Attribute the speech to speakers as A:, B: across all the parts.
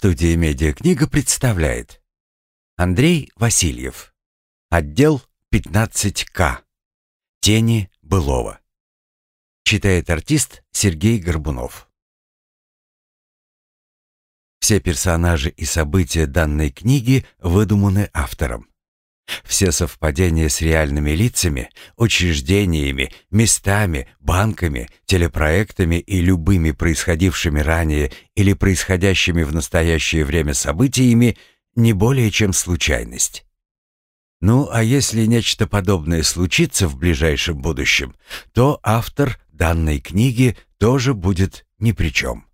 A: Студия «Медиакнига» представляет. Андрей Васильев. Отдел 15К Тени былого. Читает артист Сергей Горбунов. Все персонажи и события данной книги выдуманы автором. Все совпадения с реальными лицами, учреждениями, местами, банками, телепроектами и любыми происходившими ранее или происходящими в настоящее время событиями не более чем случайность. Ну, а если нечто подобное случится в ближайшем будущем, то автор данной книги тоже будет ни при чем.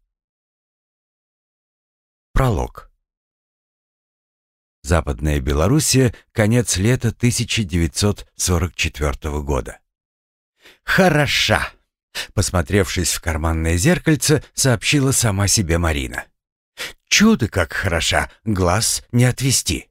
A: Пролог. Западная Белоруссия, конец лета 1944 года. «Хороша!» Посмотревшись в карманное зеркальце, сообщила сама себе Марина. «Чудо как хороша! Глаз не отвести!»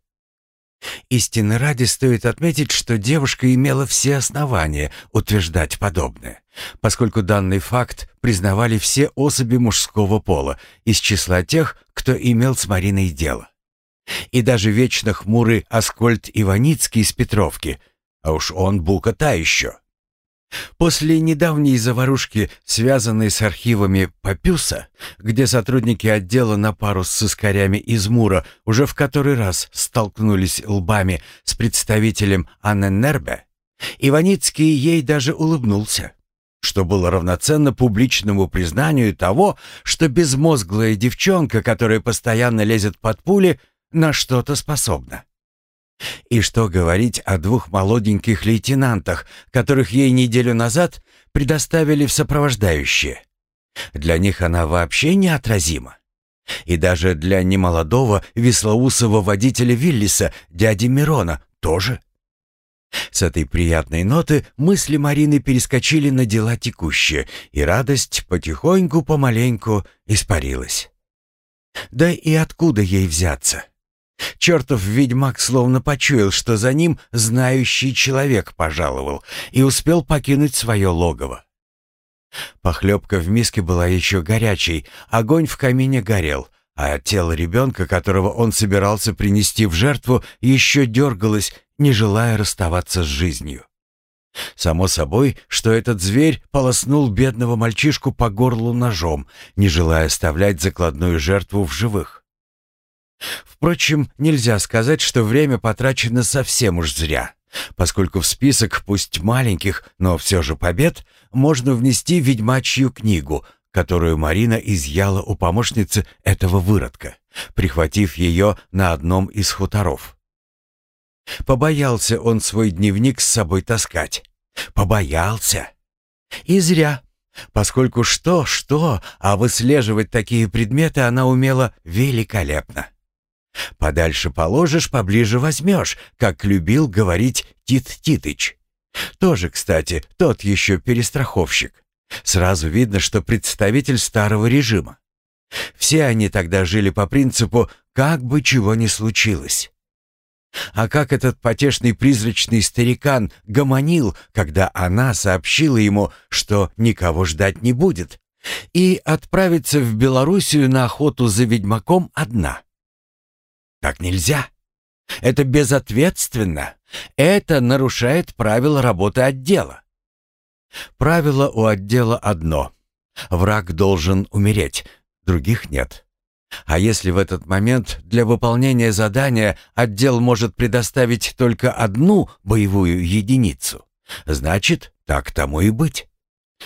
A: Истинно ради стоит отметить, что девушка имела все основания утверждать подобное, поскольку данный факт признавали все особи мужского пола из числа тех, кто имел с Мариной дело. И даже вечно хмурый Аскольд Иваницкий из Петровки, а уж он бука та еще. После недавней заварушки, связанной с архивами Папюса, где сотрудники отдела на пару с сыскарями из Мура уже в который раз столкнулись лбами с представителем Анненербе, Иваницкий ей даже улыбнулся, что было равноценно публичному признанию того, что безмозглая девчонка, которая постоянно лезет под пули, на что-то способна. И что говорить о двух молоденьких лейтенантах, которых ей неделю назад предоставили в сопровождающие. Для них она вообще неотразима. И даже для немолодого веслоусого водителя Виллиса, дяди Мирона, тоже. С этой приятной ноты мысли Марины перескочили на дела текущие, и радость потихоньку, помаленьку испарилась. Да и откуда ей взяться? Чертов ведьмак словно почуял, что за ним знающий человек пожаловал и успел покинуть свое логово. Похлебка в миске была еще горячей, огонь в камине горел, а тело ребенка, которого он собирался принести в жертву, еще дергалось, не желая расставаться с жизнью. Само собой, что этот зверь полоснул бедного мальчишку по горлу ножом, не желая оставлять закладную жертву в живых. Впрочем, нельзя сказать, что время потрачено совсем уж зря, поскольку в список, пусть маленьких, но все же побед, можно внести ведьмачью книгу, которую Марина изъяла у помощницы этого выродка, прихватив ее на одном из хуторов. Побоялся он свой дневник с собой таскать. Побоялся. И зря, поскольку что-что, а выслеживать такие предметы она умела великолепно. Подальше положишь, поближе возьмешь, как любил говорить Тит Титыч. Тоже, кстати, тот еще перестраховщик. Сразу видно, что представитель старого режима. Все они тогда жили по принципу «как бы чего ни случилось». А как этот потешный призрачный старикан гомонил, когда она сообщила ему, что никого ждать не будет, и отправится в Белоруссию на охоту за ведьмаком одна. Так нельзя. Это безответственно. Это нарушает правила работы отдела. Правило у отдела одно. Враг должен умереть, других нет. А если в этот момент для выполнения задания отдел может предоставить только одну боевую единицу, значит, так тому и быть.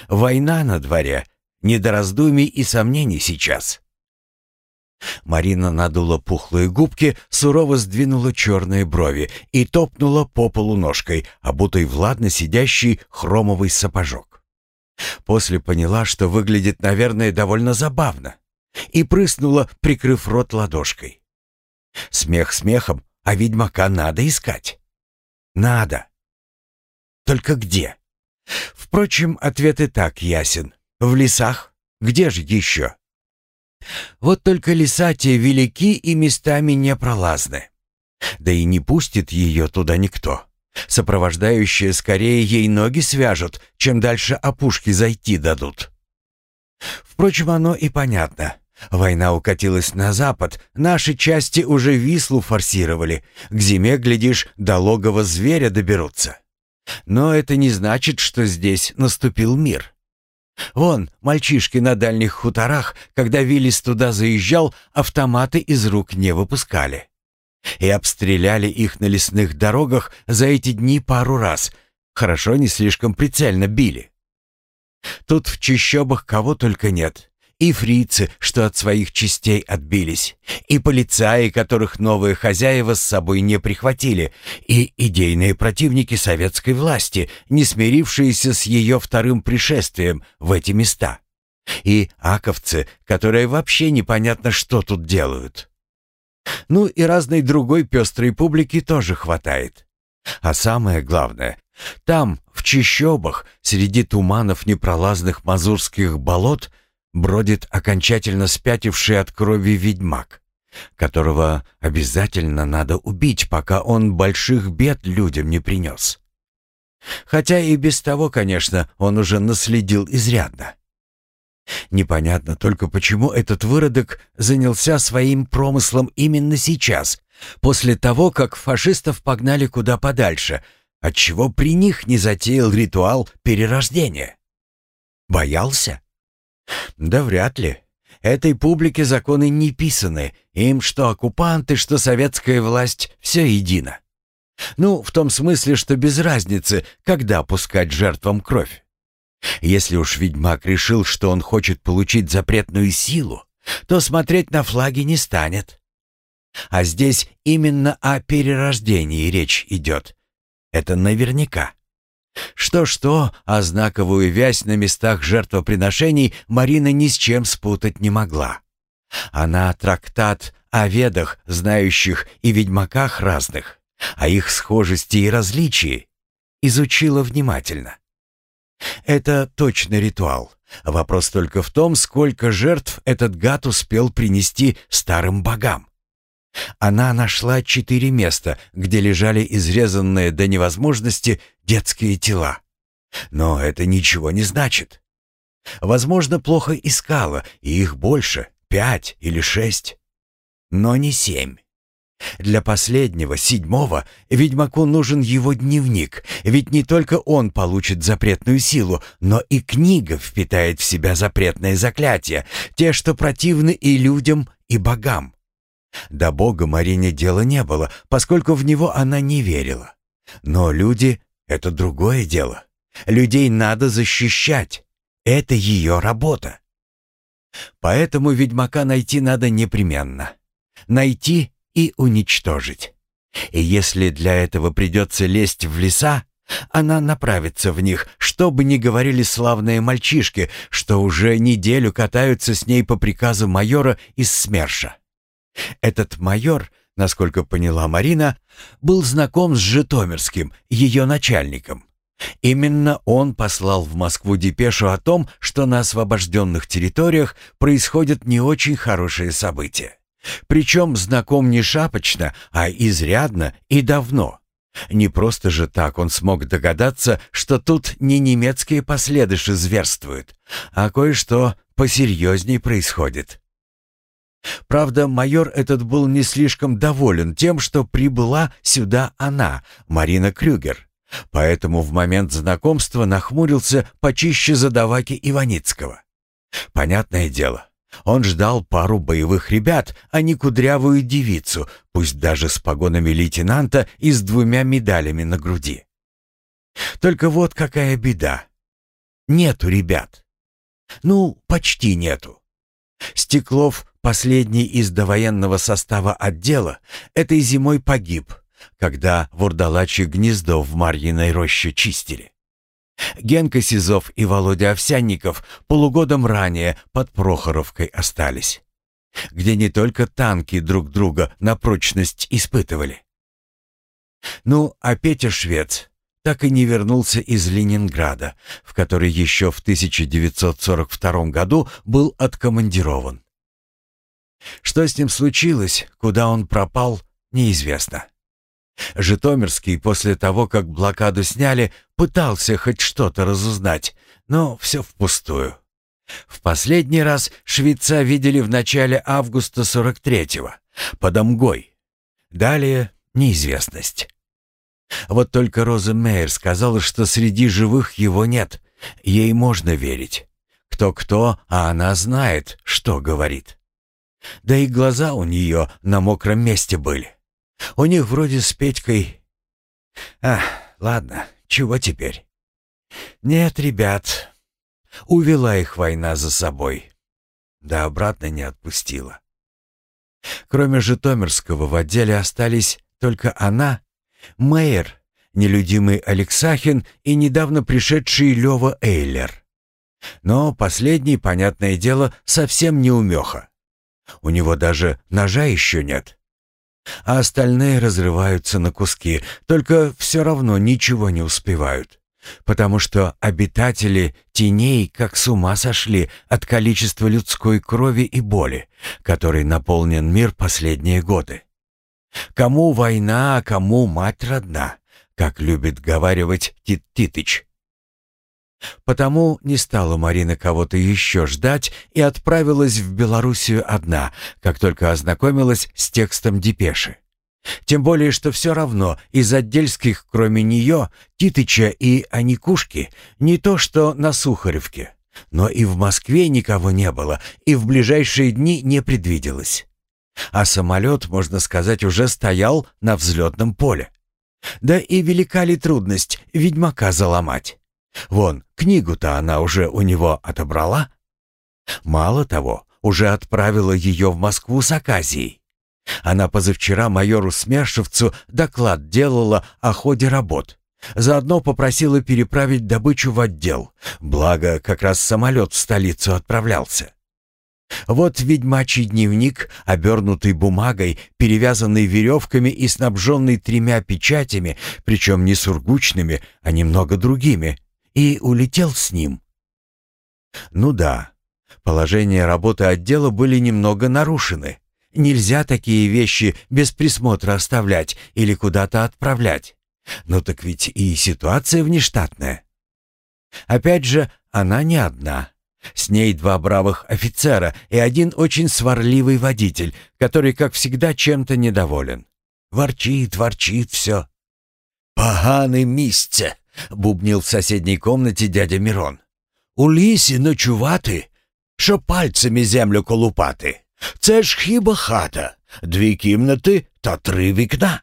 A: Война на дворе, не до раздумий и сомнений сейчас. Марина надула пухлые губки, сурово сдвинула черные брови и топнула по полу ножкой, обутой в ладно сидящий хромовый сапожок. После поняла, что выглядит, наверное, довольно забавно, и прыснула, прикрыв рот ладошкой. Смех смехом, а ведьмака надо искать. Надо. Только где? Впрочем, ответ и так ясен. В лесах. Где же еще? Вот только леса те велики и местами непролазны. Да и не пустит ее туда никто. Сопровождающие скорее ей ноги свяжут, чем дальше опушки зайти дадут. Впрочем, оно и понятно. Война укатилась на запад, наши части уже Вислу форсировали. К зиме, глядишь, до логова зверя доберутся. Но это не значит, что здесь наступил мир. Вон, мальчишки на дальних хуторах, когда Виллис туда заезжал, автоматы из рук не выпускали. И обстреляли их на лесных дорогах за эти дни пару раз. Хорошо, не слишком прицельно били. Тут в чащобах кого только нет и фрицы, что от своих частей отбились, и полицаи, которых новые хозяева с собой не прихватили, и идейные противники советской власти, не смирившиеся с ее вторым пришествием в эти места, и аковцы, которые вообще непонятно, что тут делают. Ну и разной другой пестрой публики тоже хватает. А самое главное, там, в чащобах, среди туманов непролазных мазурских болот, бродит окончательно спятивший от крови ведьмак, которого обязательно надо убить, пока он больших бед людям не принес. Хотя и без того, конечно, он уже наследил изрядно. Непонятно только, почему этот выродок занялся своим промыслом именно сейчас, после того, как фашистов погнали куда подальше, отчего при них не затеял ритуал перерождения. Боялся? Да вряд ли. Этой публике законы не писаны. Им что оккупанты, что советская власть — все едино. Ну, в том смысле, что без разницы, когда пускать жертвам кровь. Если уж ведьмак решил, что он хочет получить запретную силу, то смотреть на флаги не станет. А здесь именно о перерождении речь идет. Это наверняка. Что-что, а знаковую вязь на местах жертвоприношений Марина ни с чем спутать не могла. Она трактат о ведах, знающих и ведьмаках разных, о их схожести и различии, изучила внимательно. Это точно ритуал. Вопрос только в том, сколько жертв этот гад успел принести старым богам. Она нашла четыре места, где лежали изрезанные до невозможности детские тела. Но это ничего не значит. Возможно, плохо искала, и их больше, пять или шесть. Но не семь. Для последнего, седьмого, ведьмаку нужен его дневник, ведь не только он получит запретную силу, но и книга впитает в себя запретные заклятия, те, что противны и людям, и богам. До Бога Марине дела не было, поскольку в него она не верила. Но люди — это другое дело. Людей надо защищать. Это ее работа. Поэтому ведьмака найти надо непременно. Найти и уничтожить. И если для этого придется лезть в леса, она направится в них, что бы ни говорили славные мальчишки, что уже неделю катаются с ней по приказу майора из СМЕРШа. Этот майор, насколько поняла Марина, был знаком с Житомирским, ее начальником. Именно он послал в Москву депешу о том, что на освобожденных территориях происходят не очень хорошие события. Причем знаком не шапочно, а изрядно и давно. Не просто же так он смог догадаться, что тут не немецкие последыши зверствуют, а кое-что посерьезней происходит. Правда, майор этот был не слишком доволен тем, что прибыла сюда она, Марина Крюгер. Поэтому в момент знакомства нахмурился почище задаваки Иваницкого. Понятное дело, он ждал пару боевых ребят, а не кудрявую девицу, пусть даже с погонами лейтенанта и с двумя медалями на груди. Только вот какая беда. Нету ребят. Ну, почти нету. Стеклов Последний из довоенного состава отдела этой зимой погиб, когда вурдалачье гнездо в Марьиной роще чистили. Генка Сизов и Володя Овсянников полугодом ранее под Прохоровкой остались, где не только танки друг друга на прочность испытывали. Ну, а Петя Швец так и не вернулся из Ленинграда, в который еще в 1942 году был откомандирован. Что с ним случилось, куда он пропал, неизвестно. Житомирский после того, как блокаду сняли, пытался хоть что-то разузнать, но все впустую. В последний раз швейца видели в начале августа 43-го, под Амгой. Далее неизвестность. Вот только Роза Мейер сказала, что среди живых его нет. Ей можно верить. Кто-кто, а она знает, что говорит. Да и глаза у нее на мокром месте были. У них вроде с Петькой... А, ладно, чего теперь? Нет, ребят, увела их война за собой. Да обратно не отпустила. Кроме Житомирского в отделе остались только она, Мейер, нелюдимый Алексахин и недавно пришедший Лёва Эйлер. Но последний, понятное дело, совсем не умеха. У него даже ножа еще нет. А остальные разрываются на куски, только все равно ничего не успевают. Потому что обитатели теней как с ума сошли от количества людской крови и боли, которой наполнен мир последние годы. Кому война, а кому мать родна, как любит говаривать Тит Титыч. Потому не стала Марина кого-то еще ждать и отправилась в Белоруссию одна, как только ознакомилась с текстом депеши. Тем более, что все равно из отдельских, кроме нее, Титыча и Аникушки, не то что на Сухаревке, но и в Москве никого не было, и в ближайшие дни не предвиделось. А самолет, можно сказать, уже стоял на взлетном поле. Да и велика ли трудность ведьмака заломать? Вон, книгу-то она уже у него отобрала. Мало того, уже отправила ее в Москву с Аказией. Она позавчера майору Смершевцу доклад делала о ходе работ. Заодно попросила переправить добычу в отдел, благо как раз самолет в столицу отправлялся. Вот ведьмачий дневник, обернутый бумагой, перевязанный веревками и снабженный тремя печатями, причем не сургучными, а немного другими, и улетел с ним. Ну да, положение работы отдела были немного нарушены. Нельзя такие вещи без присмотра оставлять или куда-то отправлять. Ну так ведь и ситуация внештатная. Опять же, она не одна. С ней два бравых офицера и один очень сварливый водитель, который, как всегда, чем-то недоволен. Ворчит, ворчит все. «Поганый місце!» — бубнил в соседней комнате дядя Мирон. «У лісі ночувати, що пальцями землю колупати. Це ж хіба хата, дві кімнати та три вікна».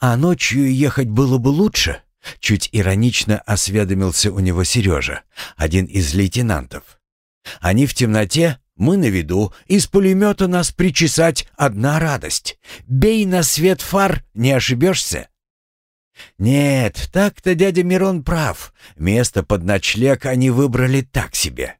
A: «А ночью ехать было бы лучше?» Чуть иронично осведомился у него Сережа, один из лейтенантов. «Они в темноте, мы на виду, из пулемета нас причесать одна радость. Бей на свет фар, не ошибешься». Нет, так-то дядя Мирон прав. Место под ночлег они выбрали так себе.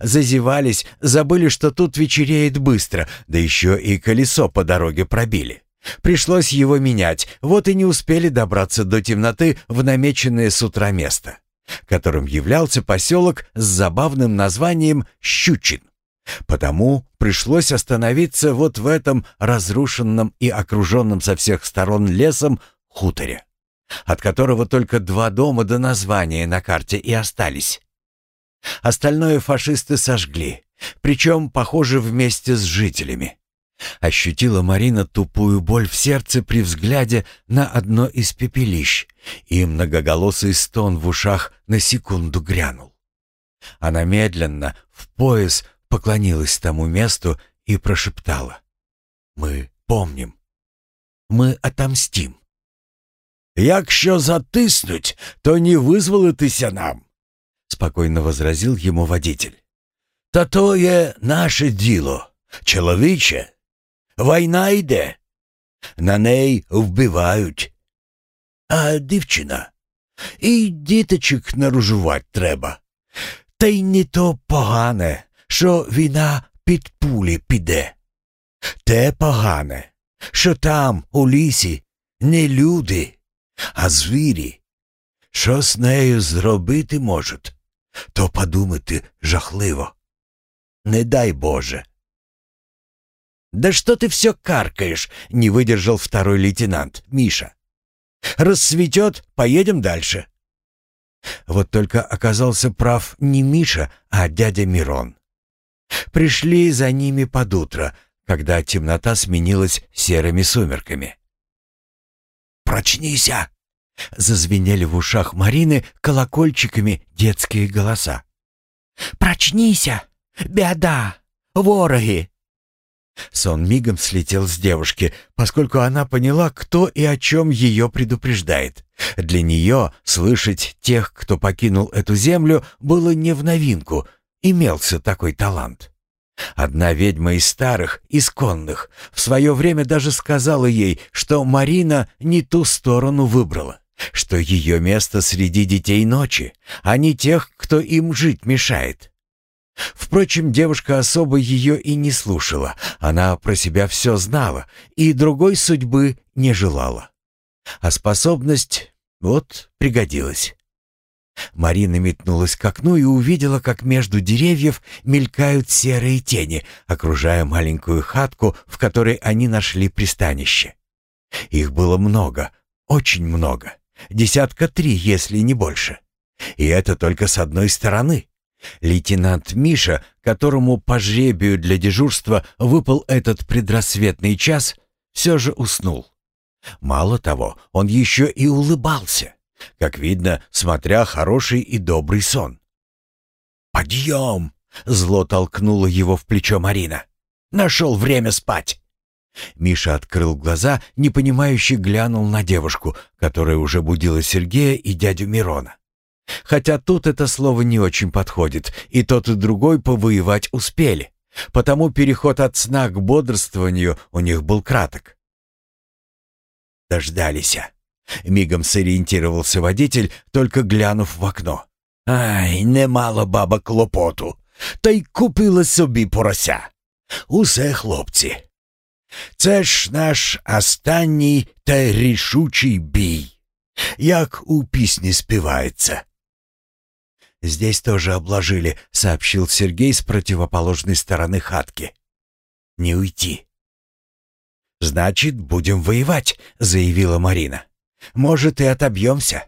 A: Зазевались, забыли, что тут вечереет быстро, да еще и колесо по дороге пробили. Пришлось его менять, вот и не успели добраться до темноты в намеченное с утра место, которым являлся поселок с забавным названием Щучин. Потому пришлось остановиться вот в этом разрушенном и окруженном со всех сторон лесом хуторе от которого только два дома до названия на карте и остались. Остальное фашисты сожгли, причем, похоже, вместе с жителями. Ощутила Марина тупую боль в сердце при взгляде на одно из пепелищ, и многоголосый стон в ушах на секунду грянул. Она медленно, в пояс, поклонилась тому месту и прошептала. «Мы помним. Мы отомстим. Якщо затиснуть, то не визволитися нам, спокійно возразив йому водитель. Та то є наше діло, чоловіче. Війна йде. На неї вбивають. А дівчина, і діточок наружувати треба. Та й не то погане, що війна під пулі піде. Те погане, що там, у лісі, не люди а звірі, що з нею зробити можуть, то подумати жахливо. Не дай Боже. «Да что ты все каркаешь?» — не выдержал второй лейтенант, Миша. «Рассветет, поедем дальше». Вот только оказался прав не Миша, а дядя Мирон. Пришли за ними под утро, когда темнота сменилась серыми сумерками. «Прочнися!» — зазвенели в ушах Марины колокольчиками детские голоса. «Прочнися! Беда! Вороги!» Сон мигом слетел с девушки, поскольку она поняла, кто и о чем ее предупреждает. Для нее слышать тех, кто покинул эту землю, было не в новинку, имелся такой талант. Одна ведьма из старых, исконных, в свое время даже сказала ей, что Марина не ту сторону выбрала, что ее место среди детей ночи, а не тех, кто им жить мешает. Впрочем, девушка особо ее и не слушала, она про себя все знала и другой судьбы не желала. А способность вот пригодилась. Марина метнулась к окну и увидела, как между деревьев мелькают серые тени, окружая маленькую хатку, в которой они нашли пристанище. Их было много, очень много, десятка три, если не больше. И это только с одной стороны. Лейтенант Миша, которому по жребию для дежурства выпал этот предрассветный час, все же уснул. Мало того, он еще и улыбался. Как видно, смотря хороший и добрый сон. «Подъем!» — зло толкнуло его в плечо Марина. «Нашел время спать!» Миша открыл глаза, непонимающе глянул на девушку, которая уже будила Сергея и дядю Мирона. Хотя тут это слово не очень подходит, и тот и другой повоевать успели, потому переход от сна к бодрствованию у них был краток. «Дождались!» Мигом сориентировался водитель, только глянув в окно. Ай, немало баба клопоту. Та й купила собі порося. Усе хлопці. Це ж наш останній та рішучий бій. Як у пісні співається. «Здесь тоже обложили», — сообщил Сергей с противоположной стороны хатки. «Не уйти». «Значит, будем воевать», — заявила Марина. Может, и отобьемся.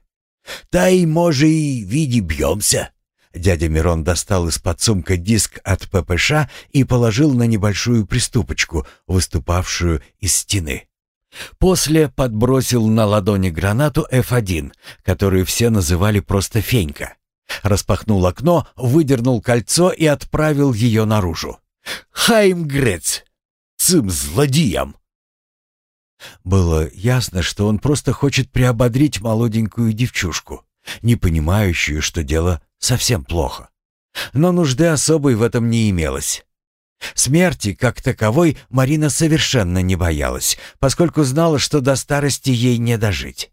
A: Та и, може, и види бьемся. Дядя Мирон достал из-под сумка диск от ППШ и положил на небольшую приступочку, выступавшую из стены. После подбросил на ладони гранату F1, которую все называли просто «Фенька». Распахнул окно, выдернул кольцо и отправил ее наружу. «Хайм Грец! Цим злодеям!» Было ясно, что он просто хочет приободрить молоденькую девчушку, не понимающую, что дело совсем плохо. Но нужды особой в этом не имелось. Смерти, как таковой, Марина совершенно не боялась, поскольку знала, что до старости ей не дожить.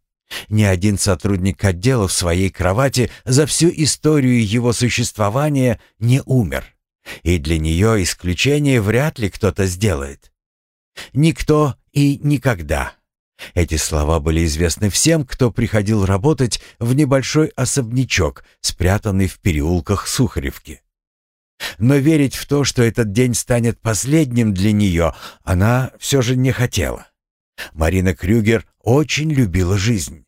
A: Ни один сотрудник отдела в своей кровати за всю историю его существования не умер. И для нее исключение вряд ли кто-то сделает. Никто и никогда. Эти слова были известны всем, кто приходил работать в небольшой особнячок, спрятанный в переулках Сухаревки. Но верить в то, что этот день станет последним для нее, она все же не хотела. Марина Крюгер очень любила жизнь.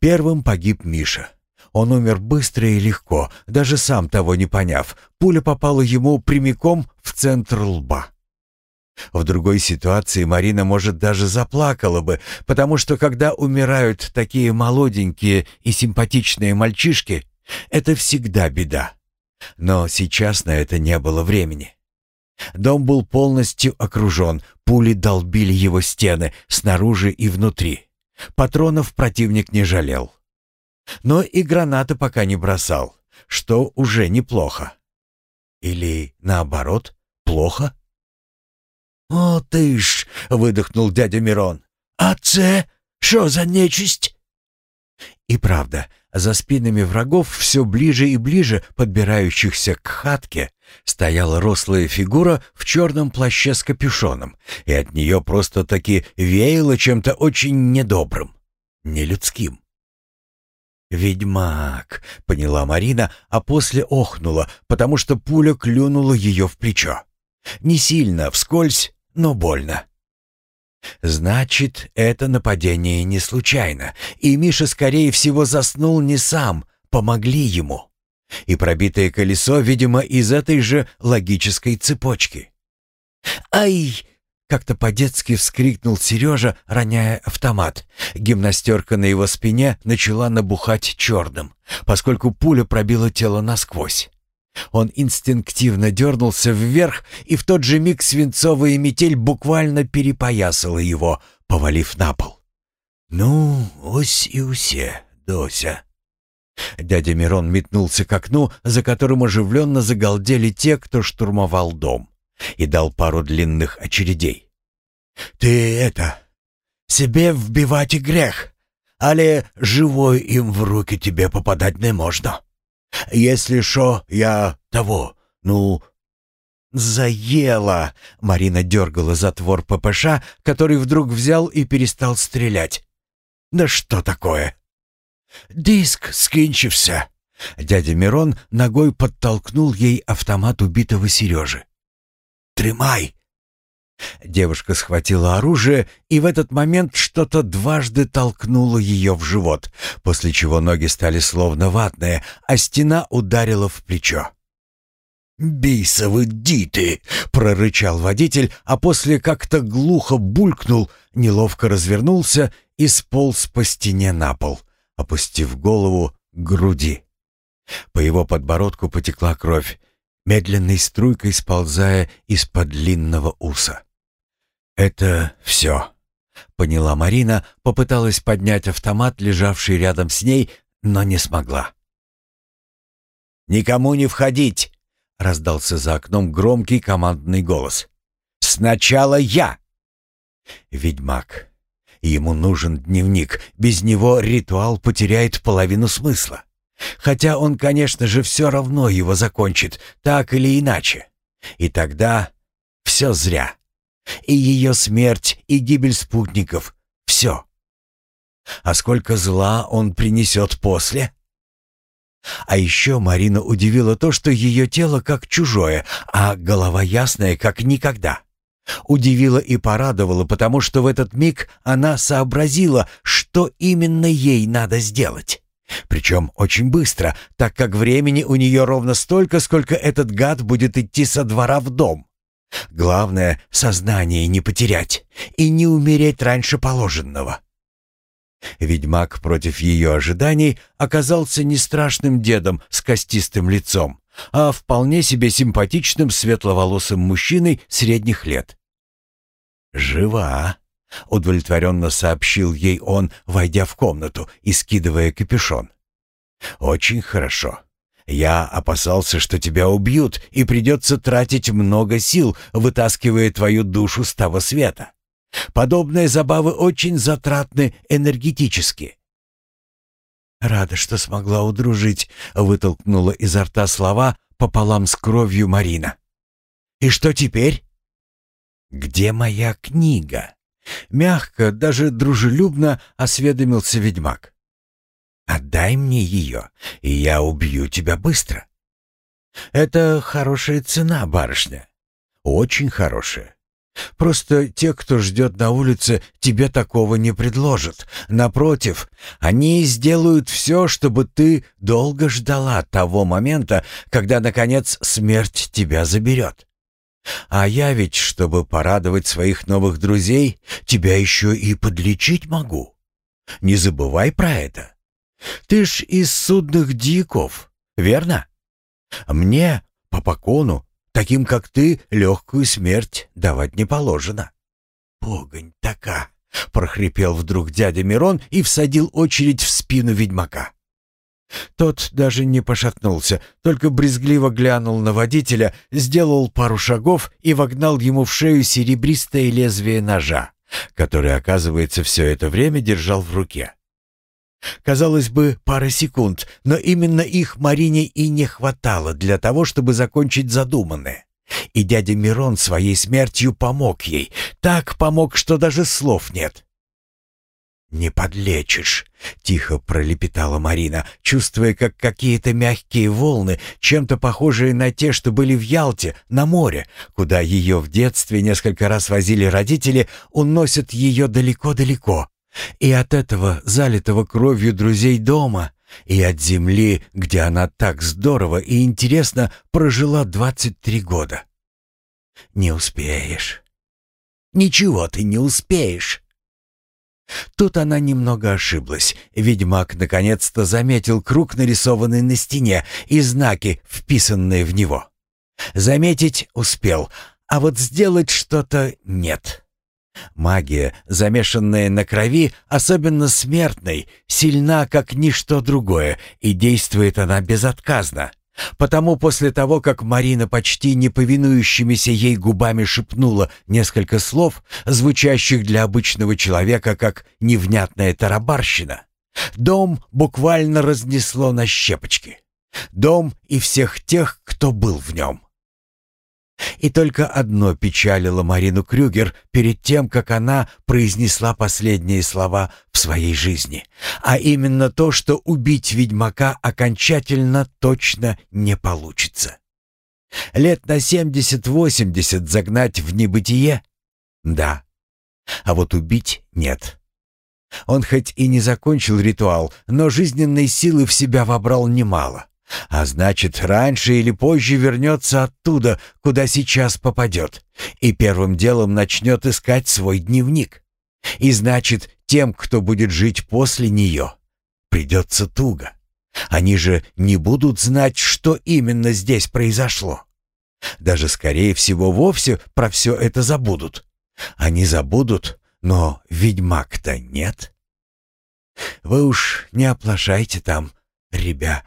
A: Первым погиб Миша. Он умер быстро и легко, даже сам того не поняв. Пуля попала ему прямиком в центр лба. В другой ситуации Марина, может, даже заплакала бы, потому что когда умирают такие молоденькие и симпатичные мальчишки, это всегда беда. Но сейчас на это не было времени. Дом был полностью окружен, пули долбили его стены снаружи и внутри. Патронов противник не жалел. Но и гранаты пока не бросал, что уже неплохо. Или наоборот, плохо? «О, ты ж!» — выдохнул дядя Мирон. «А це? Що за нечисть?» И правда, за спинами врагов все ближе и ближе, подбирающихся к хатке, стояла рослая фигура в черном плаще с капюшоном, и от нее просто-таки веяло чем-то очень недобрым, нелюдским. «Ведьмак», — поняла Марина, а после охнула, потому что пуля клюнула ее в плечо. Не сильно, вскользь, но больно. Значит, это нападение не случайно, и Миша, скорее всего, заснул не сам, помогли ему. И пробитое колесо, видимо, из этой же логической цепочки. «Ай!» — как-то по-детски вскрикнул Сережа, роняя автомат. Гимнастерка на его спине начала набухать черным, поскольку пуля пробила тело насквозь. Он инстинктивно дернулся вверх, и в тот же миг свинцовая метель буквально перепоясала его, повалив на пол. «Ну, ось и усе, Дося». Дядя Мирон метнулся к окну, за которым оживленно загалдели те, кто штурмовал дом, и дал пару длинных очередей. «Ты это, себе вбивать и грех, але живой им в руки тебе попадать не можно». Если шо, я того, ну...» «Заело!» — Марина дергала затвор ППШ, который вдруг взял и перестал стрелять. «Да что такое?» «Диск скинчився!» Дядя Мирон ногой подтолкнул ей автомат убитого Сережи. «Тримай!» Девушка схватила оружие, и в этот момент что-то дважды толкнуло ее в живот, после чего ноги стали словно ватные, а стена ударила в плечо. «Бейсовы диты!» — прорычал водитель, а после как-то глухо булькнул, неловко развернулся и сполз по стене на пол, опустив голову к груди. По его подбородку потекла кровь, медленной струйкой сползая из-под длинного уса. «Это все», — поняла Марина, попыталась поднять автомат, лежавший рядом с ней, но не смогла. «Никому не входить!» — раздался за окном громкий командный голос. «Сначала я!» «Ведьмак. Ему нужен дневник. Без него ритуал потеряет половину смысла. Хотя он, конечно же, все равно его закончит, так или иначе. И тогда все зря». И ее смерть, и гибель спутников. Все. А сколько зла он принесет после? А еще Марина удивила то, что ее тело как чужое, а голова ясная, как никогда. Удивила и порадовала, потому что в этот миг она сообразила, что именно ей надо сделать. Причем очень быстро, так как времени у нее ровно столько, сколько этот гад будет идти со двора в дом. Главное — сознание не потерять и не умереть раньше положенного. Ведьмак против ее ожиданий оказался не страшным дедом с костистым лицом, а вполне себе симпатичным светловолосым мужчиной средних лет. «Жива», — удовлетворенно сообщил ей он, войдя в комнату и скидывая капюшон. «Очень хорошо. Я опасался, что тебя убьют, и придется тратить много сил, вытаскивая твою душу с того света. Подобные забавы очень затратны энергетически. «Рада, что смогла удружить», — вытолкнула изо рта слова пополам с кровью Марина. «И что теперь?» «Где моя книга?» Мягко, даже дружелюбно осведомился ведьмак. Отдай мне ее, и я убью тебя быстро. Это хорошая цена, барышня. Очень хорошая. Просто те, кто ждет на улице, тебе такого не предложат. Напротив, они сделают все, чтобы ты долго ждала того момента, когда, наконец, смерть тебя заберет. А я ведь, чтобы порадовать своих новых друзей, тебя еще и подлечить могу. Не забывай про это. Ты ж из судных дьяков, верно? Мне, по покону, таким как ты, легкую смерть давать не положено. Погонь така, прохрипел вдруг дядя Мирон и всадил очередь в спину ведьмака. Тот даже не пошатнулся, только брезгливо глянул на водителя, сделал пару шагов и вогнал ему в шею серебристое лезвие ножа, который, оказывается, все это время держал в руке. Казалось бы, пара секунд, но именно их Марине и не хватало для того, чтобы закончить задуманное. И дядя Мирон своей смертью помог ей. Так помог, что даже слов нет. «Не подлечишь», — тихо пролепетала Марина, чувствуя, как какие-то мягкие волны, чем-то похожие на те, что были в Ялте, на море, куда ее в детстве несколько раз возили родители, уносят ее далеко-далеко. И от этого, залитого кровью друзей дома, и от земли, где она так здорово и интересно прожила 23 года. Не успеешь. Ничего ты не успеешь. Тут она немного ошиблась. Ведьмак наконец-то заметил круг, нарисованный на стене, и знаки, вписанные в него. Заметить успел, а вот сделать что-то нет. Магия, замешанная на крови, особенно смертной, сильна, как ничто другое, и действует она безотказно. Потому после того, как Марина почти не повинующимися ей губами шепнула несколько слов, звучащих для обычного человека как невнятная тарабарщина, дом буквально разнесло на щепочки. Дом и всех тех, кто был в нем. И только одно печалило Марину Крюгер перед тем, как она произнесла последние слова в своей жизни, а именно то, что убить ведьмака окончательно точно не получится. Лет на семьдесят-восемьдесят загнать в небытие? Да. А вот убить нет. Он хоть и не закончил ритуал, но жизненной силы в себя вобрал немало. А значит, раньше или позже вернется оттуда, куда сейчас попадет, и первым делом начнет искать свой дневник. И значит, тем, кто будет жить после нее, придется туго. Они же не будут знать, что именно здесь произошло. Даже, скорее всего, вовсе про все это забудут. Они забудут, но ведьмак-то нет. Вы уж не оплошайте там, ребя,